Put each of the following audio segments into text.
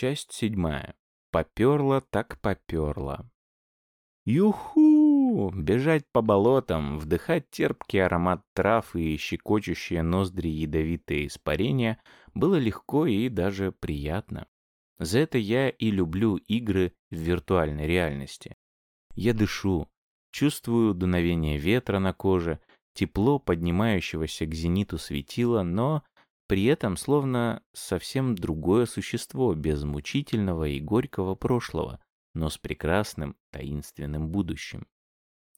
Часть седьмая. Попёрло так попёрло. Юху! Бежать по болотам, вдыхать терпкий аромат трав и щекочущие ноздри ядовитые испарения было легко и даже приятно. За это я и люблю игры в виртуальной реальности. Я дышу, чувствую дуновение ветра на коже, тепло поднимающегося к зениту светила, но при этом словно совсем другое существо, без мучительного и горького прошлого, но с прекрасным таинственным будущим.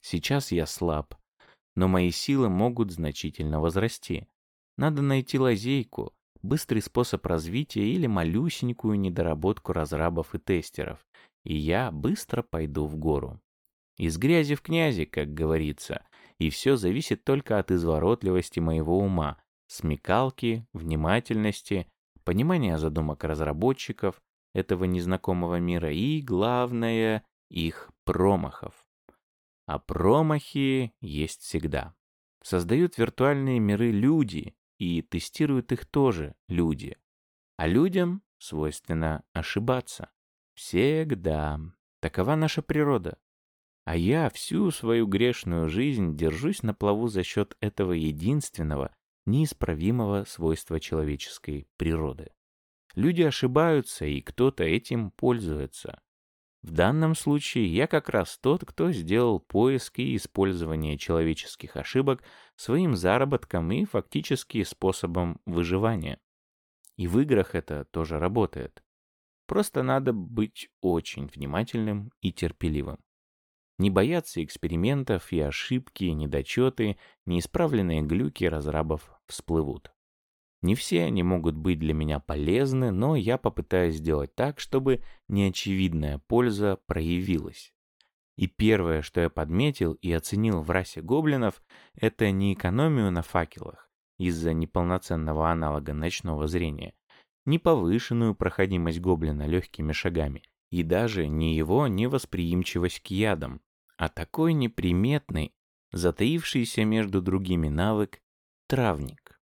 Сейчас я слаб, но мои силы могут значительно возрасти. Надо найти лазейку, быстрый способ развития или малюсенькую недоработку разрабов и тестеров, и я быстро пойду в гору. Из грязи в князи, как говорится, и все зависит только от изворотливости моего ума, смекалки, внимательности, понимания задумок разработчиков этого незнакомого мира и, главное, их промахов. А промахи есть всегда. Создают виртуальные миры люди, и тестируют их тоже люди. А людям свойственно ошибаться. Всегда. Такова наша природа. А я всю свою грешную жизнь держусь на плаву за счет этого единственного, неисправимого свойства человеческой природы. Люди ошибаются, и кто-то этим пользуется. В данном случае я как раз тот, кто сделал поиск и использование человеческих ошибок своим заработком и фактически способом выживания. И в играх это тоже работает. Просто надо быть очень внимательным и терпеливым. Не бояться экспериментов и ошибки, недочеты, неисправленные глюки разрабов всплывут. Не все они могут быть для меня полезны, но я попытаюсь сделать так, чтобы неочевидная польза проявилась. И первое, что я подметил и оценил в расе гоблинов, это не экономию на факелах из-за неполноценного аналога ночного зрения, не повышенную проходимость гоблина легкими шагами, и даже не его невосприимчивость к ядам, а такой неприметный, затаившийся между другими навык — травник.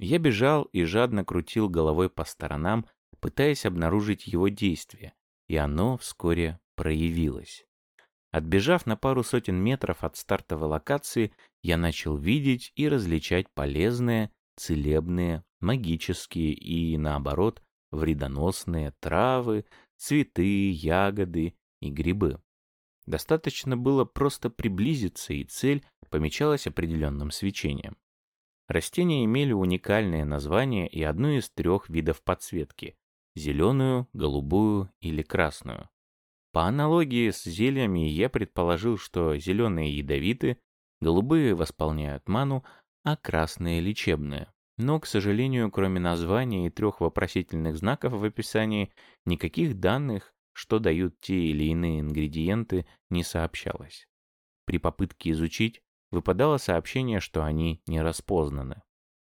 Я бежал и жадно крутил головой по сторонам, пытаясь обнаружить его действие, и оно вскоре проявилось. Отбежав на пару сотен метров от стартовой локации, я начал видеть и различать полезные, целебные, магические и, наоборот, вредоносные травы, цветы, ягоды и грибы. Достаточно было просто приблизиться, и цель помечалась определенным свечением. Растения имели уникальное название и одну из трех видов подсветки – зеленую, голубую или красную. По аналогии с зельями я предположил, что зеленые ядовиты, голубые восполняют ману, а красные лечебные. Но, к сожалению, кроме названия и трех вопросительных знаков в описании, никаких данных что дают те или иные ингредиенты, не сообщалось. При попытке изучить, выпадало сообщение, что они не распознаны.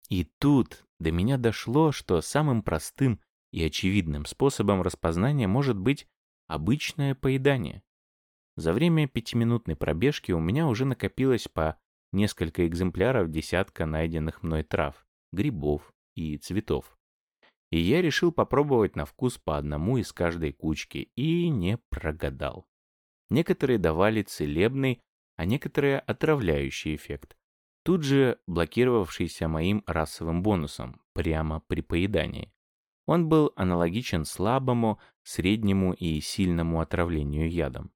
И тут до меня дошло, что самым простым и очевидным способом распознания может быть обычное поедание. За время пятиминутной пробежки у меня уже накопилось по несколько экземпляров десятка найденных мной трав, грибов и цветов. И я решил попробовать на вкус по одному из каждой кучки, и не прогадал. Некоторые давали целебный, а некоторые отравляющий эффект, тут же блокировавшийся моим расовым бонусом прямо при поедании. Он был аналогичен слабому, среднему и сильному отравлению ядом.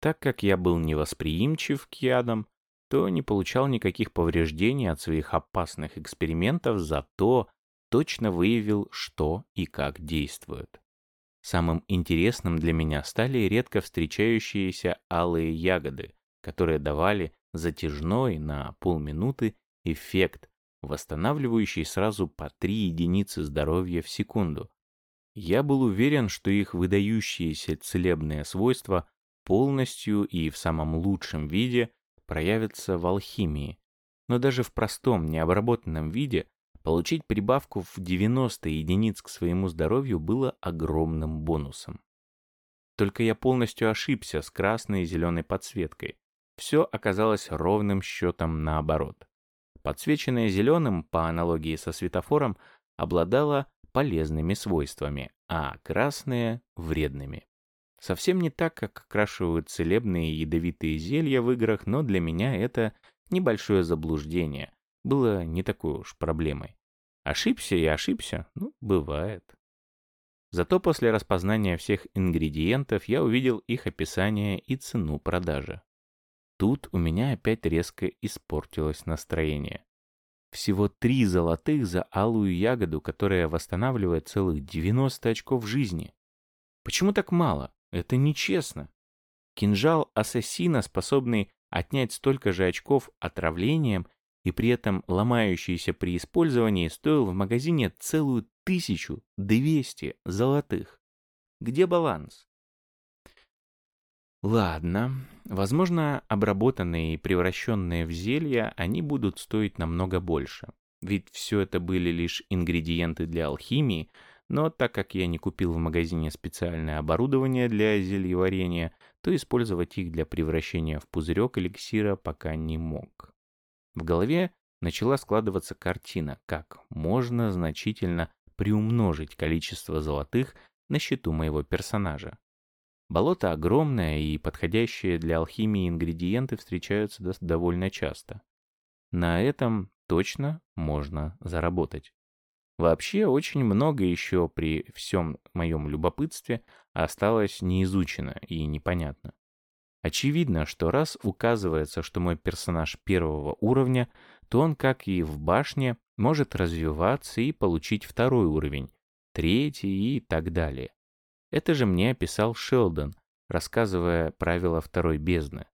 Так как я был невосприимчив к ядам, то не получал никаких повреждений от своих опасных экспериментов, зато точно выявил, что и как действует. Самым интересным для меня стали редко встречающиеся алые ягоды, которые давали затяжной на полминуты эффект, восстанавливающий сразу по 3 единицы здоровья в секунду. Я был уверен, что их выдающиеся целебные свойства полностью и в самом лучшем виде проявятся в алхимии, но даже в простом необработанном виде Получить прибавку в 90 единиц к своему здоровью было огромным бонусом. Только я полностью ошибся с красной и зеленой подсветкой. Все оказалось ровным счетом наоборот. Подсвеченное зеленым, по аналогии со светофором, обладало полезными свойствами, а красные — вредными. Совсем не так, как окрашивают целебные ядовитые зелья в играх, но для меня это небольшое заблуждение было не такой уж проблемой. Ошибся и ошибся, ну, бывает. Зато после распознания всех ингредиентов я увидел их описание и цену продажи. Тут у меня опять резко испортилось настроение. Всего три золотых за алую ягоду, которая восстанавливает целых 90 очков жизни. Почему так мало? Это нечестно. Кинжал ассасина, способный отнять столько же очков отравлением и при этом ломающийся при использовании, стоил в магазине целую тысячу двести золотых. Где баланс? Ладно, возможно, обработанные и превращенные в зелья, они будут стоить намного больше. Ведь все это были лишь ингредиенты для алхимии, но так как я не купил в магазине специальное оборудование для зельеварения, то использовать их для превращения в пузырек эликсира пока не мог. В голове начала складываться картина, как можно значительно приумножить количество золотых на счету моего персонажа. Болото огромное, и подходящие для алхимии ингредиенты встречаются довольно часто. На этом точно можно заработать. Вообще, очень много еще при всем моем любопытстве осталось неизучено и непонятно. Очевидно, что раз указывается, что мой персонаж первого уровня, то он, как и в башне, может развиваться и получить второй уровень, третий и так далее. Это же мне описал Шелдон, рассказывая правила второй бездны.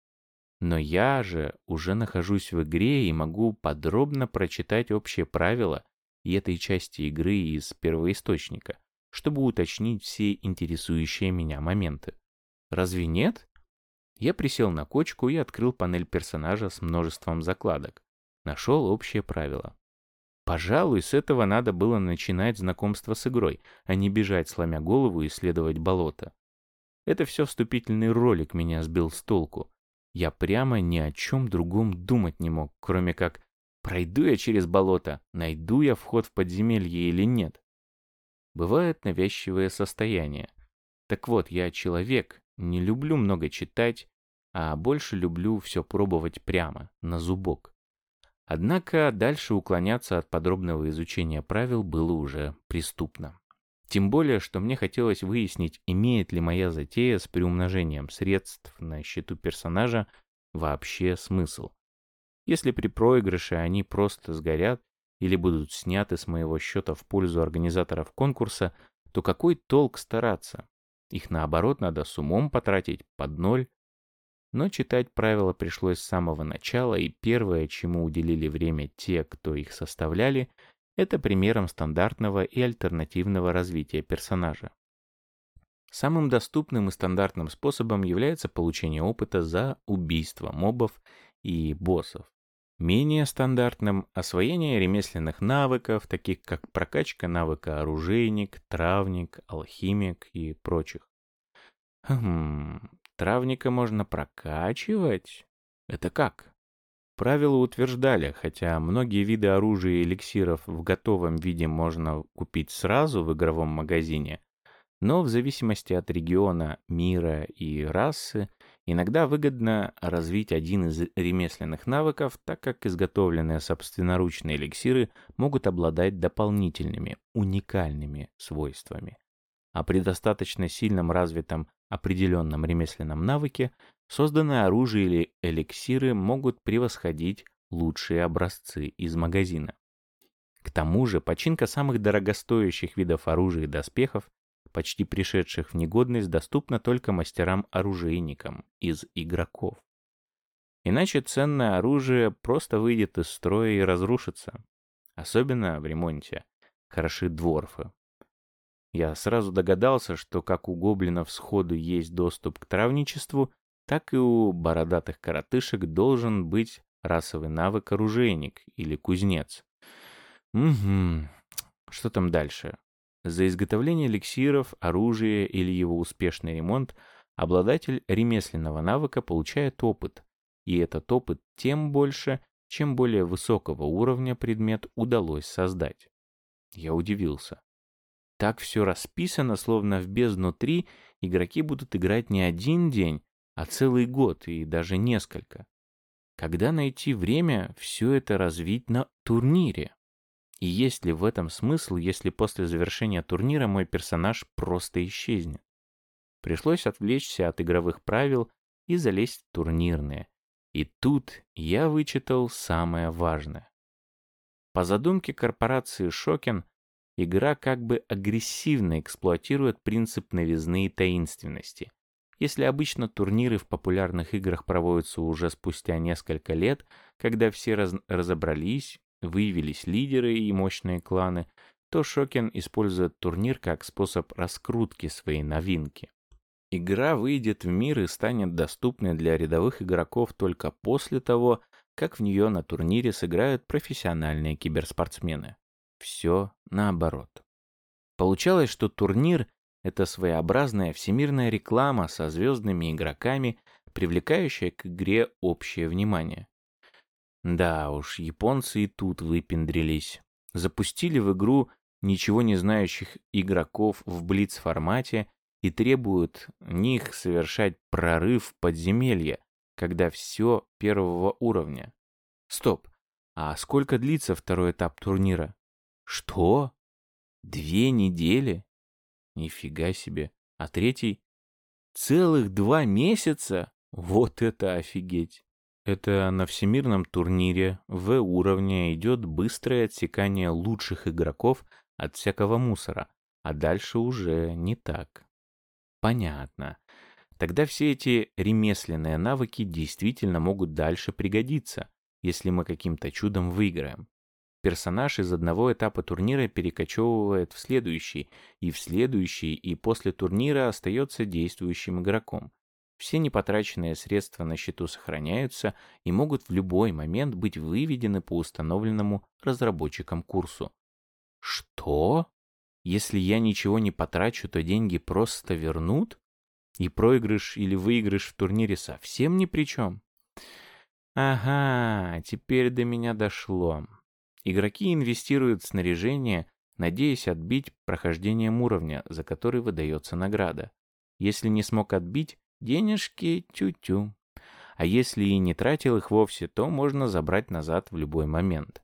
Но я же уже нахожусь в игре и могу подробно прочитать общие правила и этой части игры из первоисточника, чтобы уточнить все интересующие меня моменты. Разве нет? Я присел на кочку и открыл панель персонажа с множеством закладок. Нашел общее правило. Пожалуй, с этого надо было начинать знакомство с игрой, а не бежать, сломя голову, исследовать болото. Это все вступительный ролик меня сбил с толку. Я прямо ни о чем другом думать не мог, кроме как пройду я через болото, найду я вход в подземелье или нет. Бывает навязчивое состояние. Так вот, я человек, не люблю много читать, а больше люблю все пробовать прямо, на зубок. Однако дальше уклоняться от подробного изучения правил было уже преступно. Тем более, что мне хотелось выяснить, имеет ли моя затея с приумножением средств на счету персонажа вообще смысл. Если при проигрыше они просто сгорят или будут сняты с моего счета в пользу организаторов конкурса, то какой толк стараться? Их наоборот надо с умом потратить под ноль но читать правила пришлось с самого начала, и первое, чему уделили время те, кто их составляли, это примером стандартного и альтернативного развития персонажа. Самым доступным и стандартным способом является получение опыта за убийство мобов и боссов. Менее стандартным – освоение ремесленных навыков, таких как прокачка навыка оружейник, травник, алхимик и прочих. Хм, Травника можно прокачивать? Это как? Правила утверждали, хотя многие виды оружия и эликсиров в готовом виде можно купить сразу в игровом магазине, но в зависимости от региона, мира и расы иногда выгодно развить один из ремесленных навыков, так как изготовленные собственноручные эликсиры могут обладать дополнительными, уникальными свойствами. А при достаточно сильном развитом определенном ремесленном навыке созданное оружие или эликсиры могут превосходить лучшие образцы из магазина. К тому же починка самых дорогостоящих видов оружия и доспехов, почти пришедших в негодность, доступна только мастерам-оружейникам из игроков. Иначе ценное оружие просто выйдет из строя и разрушится. Особенно в ремонте. Хороши дворфы, я сразу догадался, что как у гоблинов сходу есть доступ к травничеству, так и у бородатых коротышек должен быть расовый навык оружейник или кузнец. Угу. Что там дальше? За изготовление эликсиров, оружия или его успешный ремонт обладатель ремесленного навыка получает опыт, и этот опыт тем больше, чем более высокого уровня предмет удалось создать. Я удивился. Так все расписано, словно в бездну 3 игроки будут играть не один день, а целый год и даже несколько. Когда найти время все это развить на турнире? И есть ли в этом смысл, если после завершения турнира мой персонаж просто исчезнет? Пришлось отвлечься от игровых правил и залезть в турнирные. И тут я вычитал самое важное. По задумке корпорации Шокен, игра как бы агрессивно эксплуатирует принцип новизны и таинственности. Если обычно турниры в популярных играх проводятся уже спустя несколько лет, когда все раз разобрались, выявились лидеры и мощные кланы, то Шокен использует турнир как способ раскрутки своей новинки. Игра выйдет в мир и станет доступной для рядовых игроков только после того, как в нее на турнире сыграют профессиональные киберспортсмены. Все наоборот. Получалось, что турнир — это своеобразная всемирная реклама со звездными игроками, привлекающая к игре общее внимание. Да уж, японцы и тут выпендрились. Запустили в игру ничего не знающих игроков в блиц-формате и требуют них совершать прорыв в подземелье, когда все первого уровня. Стоп, а сколько длится второй этап турнира? Что? Две недели? Нифига себе. А третий? Целых два месяца? Вот это офигеть. Это на всемирном турнире В уровня идет быстрое отсекание лучших игроков от всякого мусора, а дальше уже не так. Понятно. Тогда все эти ремесленные навыки действительно могут дальше пригодиться, если мы каким-то чудом выиграем. Персонаж из одного этапа турнира перекочевывает в следующий, и в следующий, и после турнира остается действующим игроком. Все непотраченные средства на счету сохраняются и могут в любой момент быть выведены по установленному разработчикам курсу. Что? Если я ничего не потрачу, то деньги просто вернут? И проигрыш или выигрыш в турнире совсем ни при чем? Ага, теперь до меня дошло. Игроки инвестируют в снаряжение, надеясь отбить прохождением уровня, за который выдается награда. Если не смог отбить, Денежки тю-тю. А если и не тратил их вовсе, то можно забрать назад в любой момент.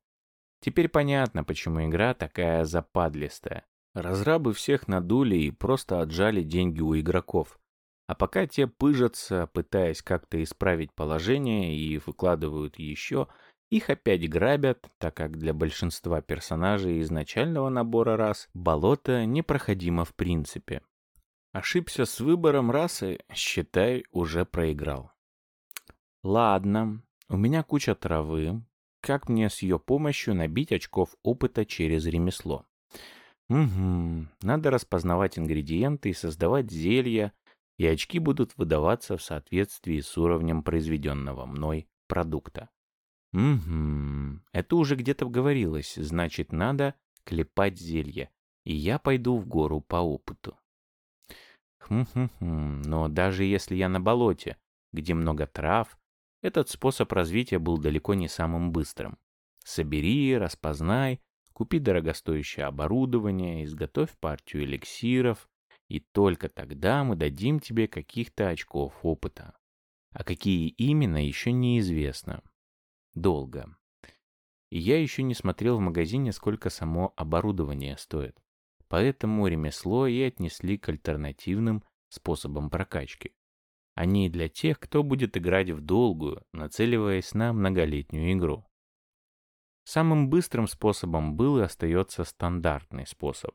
Теперь понятно, почему игра такая западлистая. Разрабы всех надули и просто отжали деньги у игроков. А пока те пыжатся, пытаясь как-то исправить положение и выкладывают еще, их опять грабят, так как для большинства персонажей изначального набора рас болото непроходимо в принципе. Ошибся с выбором расы, считай, уже проиграл. Ладно, у меня куча травы. Как мне с ее помощью набить очков опыта через ремесло? Угу, надо распознавать ингредиенты и создавать зелья, и очки будут выдаваться в соответствии с уровнем произведенного мной продукта. Угу, это уже где-то говорилось, значит, надо клепать зелья, и я пойду в гору по опыту. Хм-хм-хм, но даже если я на болоте, где много трав, этот способ развития был далеко не самым быстрым. Собери, распознай, купи дорогостоящее оборудование, изготовь партию эликсиров, и только тогда мы дадим тебе каких-то очков опыта. А какие именно, еще неизвестно. Долго. И я еще не смотрел в магазине, сколько само оборудование стоит поэтому ремесло и отнесли к альтернативным способам прокачки. Они для тех, кто будет играть в долгую, нацеливаясь на многолетнюю игру. Самым быстрым способом был и остается стандартный способ.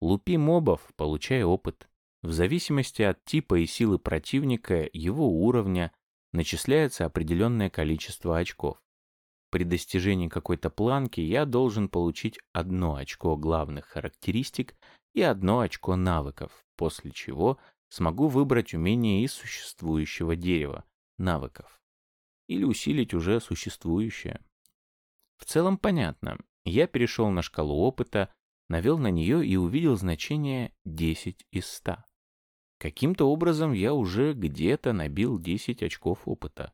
Лупи мобов, получай опыт. В зависимости от типа и силы противника, его уровня, начисляется определенное количество очков. При достижении какой-то планки я должен получить одно очко главных характеристик и одно очко навыков, после чего смогу выбрать умение из существующего дерева, навыков. Или усилить уже существующее. В целом понятно. Я перешел на шкалу опыта, навел на нее и увидел значение 10 из 100. Каким-то образом я уже где-то набил 10 очков опыта.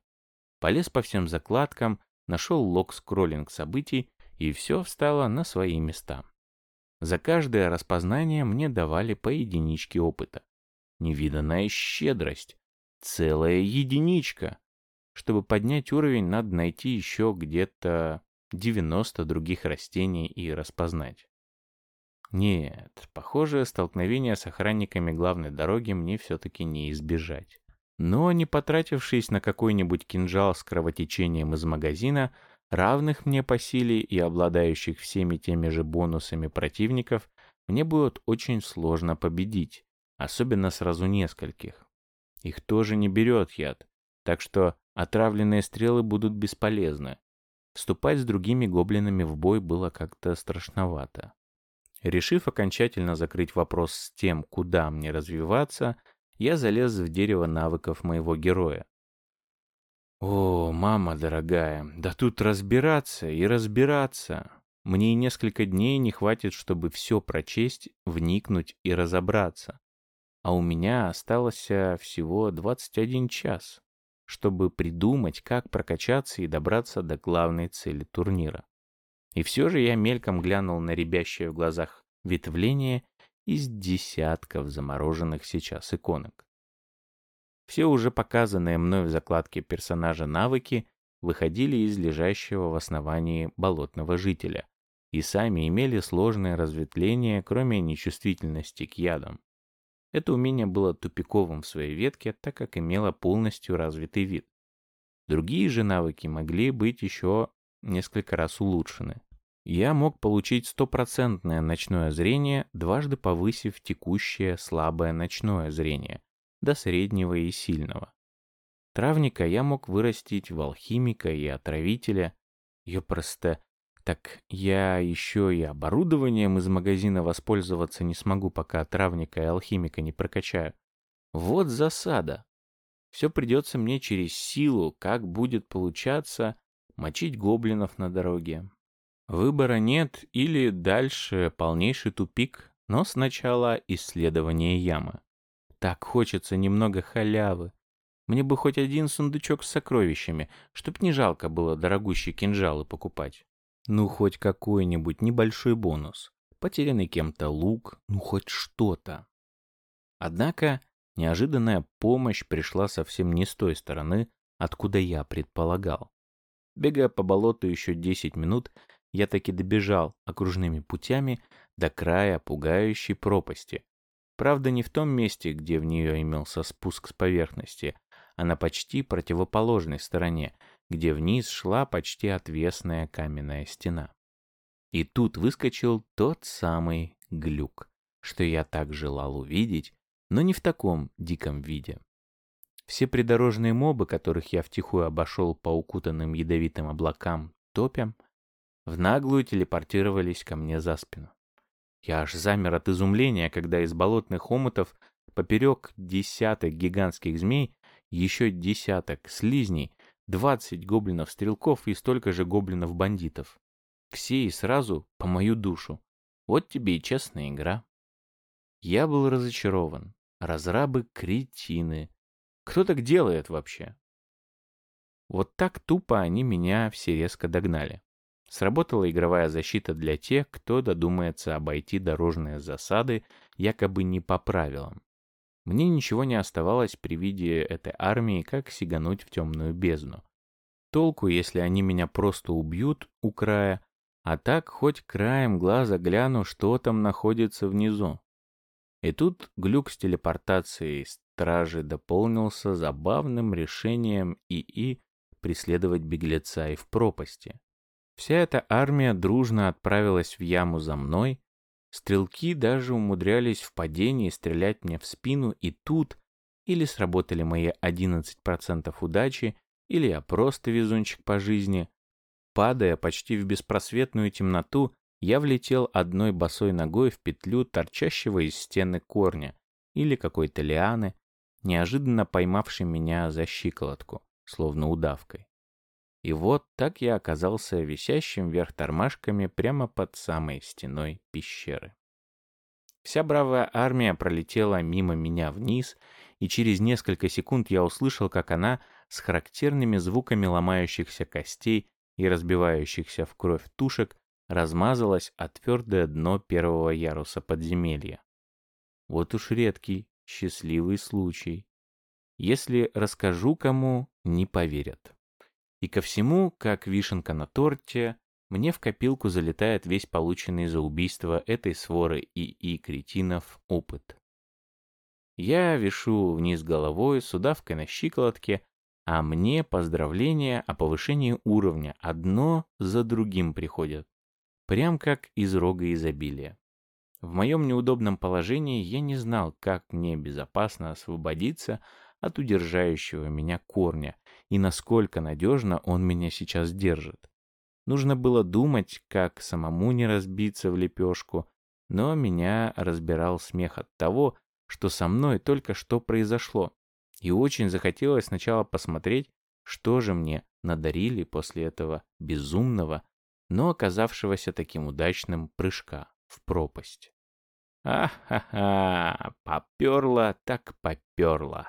Полез по всем закладкам, нашел лог скроллинг событий, и все встало на свои места. За каждое распознание мне давали по единичке опыта. Невиданная щедрость. Целая единичка. Чтобы поднять уровень, надо найти еще где-то 90 других растений и распознать. Нет, похоже, столкновения с охранниками главной дороги мне все-таки не избежать. Но не потратившись на какой-нибудь кинжал с кровотечением из магазина, равных мне по силе и обладающих всеми теми же бонусами противников, мне будет очень сложно победить, особенно сразу нескольких. Их тоже не берет яд, так что отравленные стрелы будут бесполезны. Вступать с другими гоблинами в бой было как-то страшновато. Решив окончательно закрыть вопрос с тем, куда мне развиваться, я залез в дерево навыков моего героя. О, мама дорогая, да тут разбираться и разбираться. Мне и несколько дней не хватит, чтобы все прочесть, вникнуть и разобраться. А у меня осталось всего 21 час, чтобы придумать, как прокачаться и добраться до главной цели турнира. И все же я мельком глянул на рябящее в глазах ветвление из десятков замороженных сейчас иконок. Все уже показанные мной в закладке персонажа навыки выходили из лежащего в основании болотного жителя и сами имели сложное разветвление, кроме нечувствительности к ядам. Это умение было тупиковым в своей ветке, так как имело полностью развитый вид. Другие же навыки могли быть еще несколько раз улучшены. Я мог получить стопроцентное ночное зрение, дважды повысив текущее слабое ночное зрение до среднего и сильного. Травника я мог вырастить в алхимика и отравителя. Я просто... Так я еще и оборудованием из магазина воспользоваться не смогу, пока травника и алхимика не прокачаю. Вот засада. Все придется мне через силу, как будет получаться, мочить гоблинов на дороге. Выбора нет или дальше полнейший тупик, но сначала исследование ямы. Так хочется немного халявы. Мне бы хоть один сундучок с сокровищами, чтоб не жалко было дорогущие кинжалы покупать. Ну, хоть какой-нибудь небольшой бонус. Потерянный кем-то лук, ну хоть что-то. Однако неожиданная помощь пришла совсем не с той стороны, откуда я предполагал. Бегая по болоту еще 10 минут, я таки добежал окружными путями до края пугающей пропасти. Правда, не в том месте, где в нее имелся спуск с поверхности, а на почти противоположной стороне, где вниз шла почти отвесная каменная стена. И тут выскочил тот самый глюк, что я так желал увидеть, но не в таком диком виде. Все придорожные мобы, которых я втихую обошел по укутанным ядовитым облакам топям, в наглую телепортировались ко мне за спину. Я аж замер от изумления, когда из болотных омутов поперек десяток гигантских змей, еще десяток слизней, двадцать гоблинов-стрелков и столько же гоблинов-бандитов. Все и сразу по мою душу. Вот тебе и честная игра. Я был разочарован. Разрабы — кретины. Кто так делает вообще? Вот так тупо они меня все резко догнали. Сработала игровая защита для тех, кто додумается обойти дорожные засады якобы не по правилам. Мне ничего не оставалось при виде этой армии, как сигануть в темную бездну. Толку, если они меня просто убьют у края, а так хоть краем глаза гляну, что там находится внизу. И тут глюк с телепортацией стражи дополнился забавным решением ИИ преследовать беглеца и в пропасти. Вся эта армия дружно отправилась в яму за мной. Стрелки даже умудрялись в падении стрелять мне в спину, и тут или сработали мои 11% удачи, или я просто везунчик по жизни. Падая почти в беспросветную темноту, я влетел одной босой ногой в петлю торчащего из стены корня или какой-то лианы, неожиданно поймавшей меня за щиколотку, словно удавкой. И вот так я оказался висящим вверх тормашками прямо под самой стеной пещеры. Вся бравая армия пролетела мимо меня вниз, и через несколько секунд я услышал, как она с характерными звуками ломающихся костей и разбивающихся в кровь тушек размазалась о твердое дно первого яруса подземелья. Вот уж редкий, счастливый случай. Если расскажу кому, не поверят. И ко всему, как вишенка на торте, мне в копилку залетает весь полученный за убийство этой своры и кретинов опыт. Я вишу вниз головой с удавкой на щиколотке, а мне поздравления о повышении уровня одно за другим приходят. Прям как из рога изобилия. В моем неудобном положении я не знал, как мне безопасно освободиться от удержающего меня корня и насколько надежно он меня сейчас держит. Нужно было думать, как самому не разбиться в лепешку, но меня разбирал смех от того, что со мной только что произошло. И очень захотелось сначала посмотреть, что же мне надарили после этого безумного, но оказавшегося таким удачным прыжка в пропасть. А-ха-ха, попёрло так попёрло.